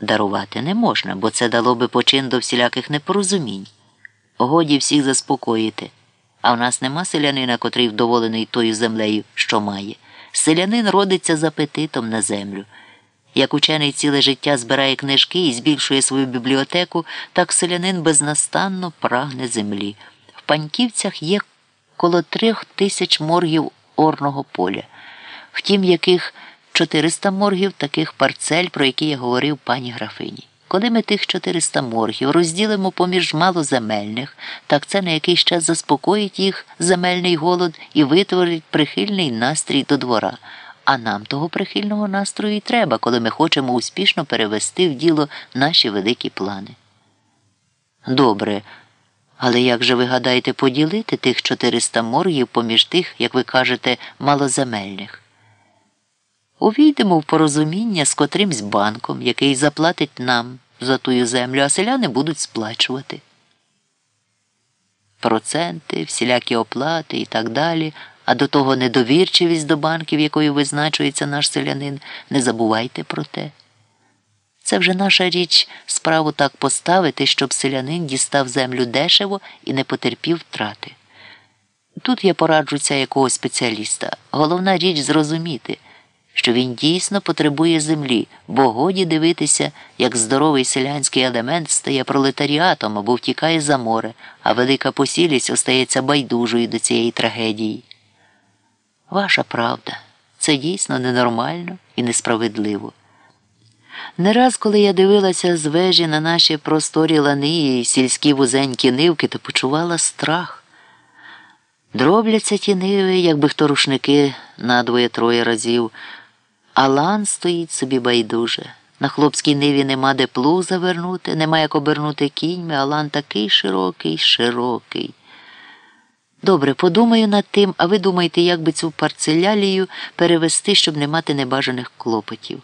дарувати не можна, бо це дало би почин до всіляких непорозумінь. Годі всіх заспокоїти. А в нас нема селянина, котрий вдоволений тою землею, що має. Селянин родиться з апетитом на землю. Як учений ціле життя збирає книжки і збільшує свою бібліотеку, так селянин безнастанно прагне землі. В паньківцях є коло трьох тисяч моргів орного поля, втім, яких 400 моргів таких парцель, про які я говорив пані графині. Коли ми тих 400 моргів розділимо поміж малоземельних, так це на якийсь час заспокоїть їх земельний голод і витворить прихильний настрій до двора. А нам того прихильного настрою і треба, коли ми хочемо успішно перевести в діло наші великі плани. Добре. Але як же ви гадаєте поділити тих 400 моргів поміж тих, як ви кажете, малоземельних? Увійдемо в порозуміння з котримсь банком, який заплатить нам за тую землю, а селяни будуть сплачувати. Проценти, всілякі оплати і так далі, а до того недовірчивість до банків, якою визначується наш селянин, не забувайте про те. Це вже наша річ справу так поставити, щоб селянин дістав землю дешево і не потерпів втрати. Тут я пораджуся якогось спеціаліста. Головна річ зрозуміти що він дійсно потребує землі, бо годі дивитися, як здоровий селянський елемент стає пролетаріатом або втікає за море, а велика посілість остається байдужою до цієї трагедії. Ваша правда, це дійсно ненормально і несправедливо. Не раз, коли я дивилася з вежі на наші просторі лани і сільські вузенькі нивки, то почувала страх. Дробляться ті ниви, якби хто рушники надвоє-троє разів. Алан стоїть собі байдуже. На хлопській ниві нема де плуг завернути, нема як обернути кіньми, Алан такий широкий, широкий. Добре, подумаю над тим, а ви думаєте, як би цю парцелялію перевести, щоб не мати небажаних клопотів.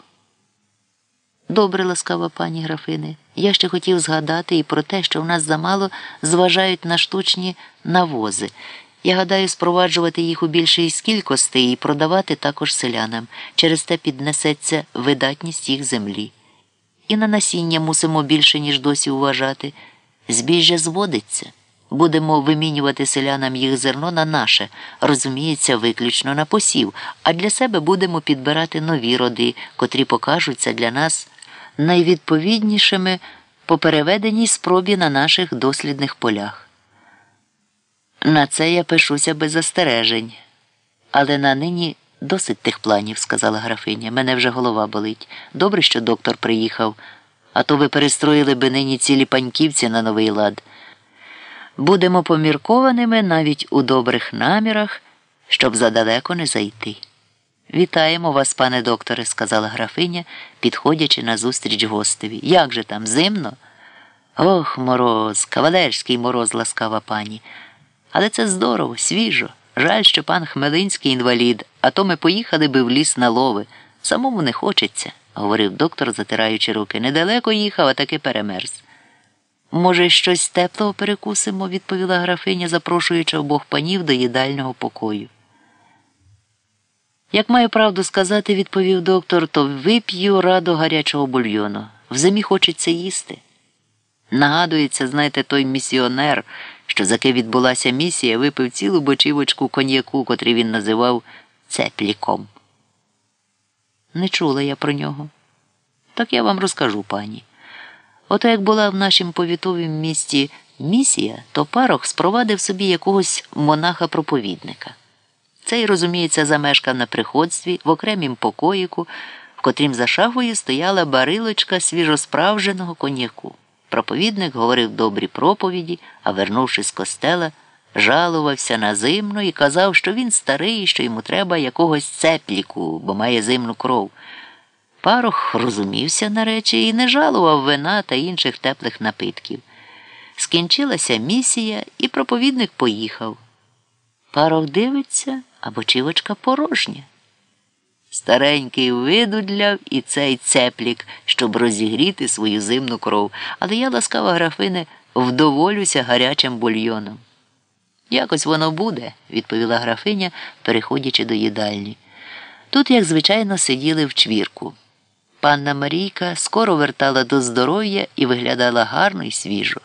Добре, ласкава пані графини. Я ще хотів згадати і про те, що в нас замало зважають на штучні навози. Я гадаю, спроваджувати їх у більшій скількості і продавати також селянам. Через те піднесеться видатність їх землі. І на насіння мусимо більше, ніж досі вважати. Збіжжя зводиться. Будемо вимінювати селянам їх зерно на наше, розуміється, виключно на посів, а для себе будемо підбирати нові роди, котрі покажуться для нас найвідповіднішими по переведеній спробі на наших дослідних полях. На це я пишуся без застережень. Але на нині досить тих планів, сказала графиня. Мене вже голова болить. Добре, що доктор приїхав, а то ви перестроїли би нині цілі паньківці на новий лад. Будемо поміркованими навіть у добрих намірах, щоб задалеко не зайти. Вітаємо вас, пане докторе, сказала графиня, підходячи назустріч гостеві. Як же там зимно? Ох, мороз, кавалерський мороз, ласкава пані. Але це здорово, свіжо. Жаль, що пан Хмелинський інвалід, а то ми поїхали би в ліс на лови. Самому не хочеться, говорив доктор, затираючи руки. Недалеко їхав, а таки перемерз. Може, щось теплого перекусимо, відповіла графиня, запрошуючи обох панів до їдального покою. Як маю правду сказати, відповів доктор, то вип'ю радо гарячого бульйону. В зимі хочеться їсти. Нагадується, знаєте, той місіонер, що за ки відбулася місія, випив цілу бочівочку коньяку, котрий він називав цепліком. Не чула я про нього. Так я вам розкажу, пані. Ото як була в нашім повітовім місті місія, то парох спровадив собі якогось монаха-проповідника. Цей, розуміється, замешкав на приходстві в окремім покоїку, в котрім за шафою стояла барилочка свіжосправженого коньяку. Проповідник говорив добрі проповіді, а вернувшись з костела, жалувався на зимну і казав, що він старий, що йому треба якогось цепліку, бо має зимну кров. Парох розумівся на речі і не жалував вина та інших теплих напитків. Скінчилася місія, і проповідник поїхав. Парох дивиться, а бочівочка порожня. Старенький видудляв і цей цеплік, щоб розігріти свою зимну кров, але я, ласкава графине, вдоволюся гарячим бульйоном. Якось воно буде, відповіла графиня, переходячи до їдальні. Тут, як звичайно, сиділи в чвірку. Панна Марійка скоро вертала до здоров'я і виглядала гарно і свіжо.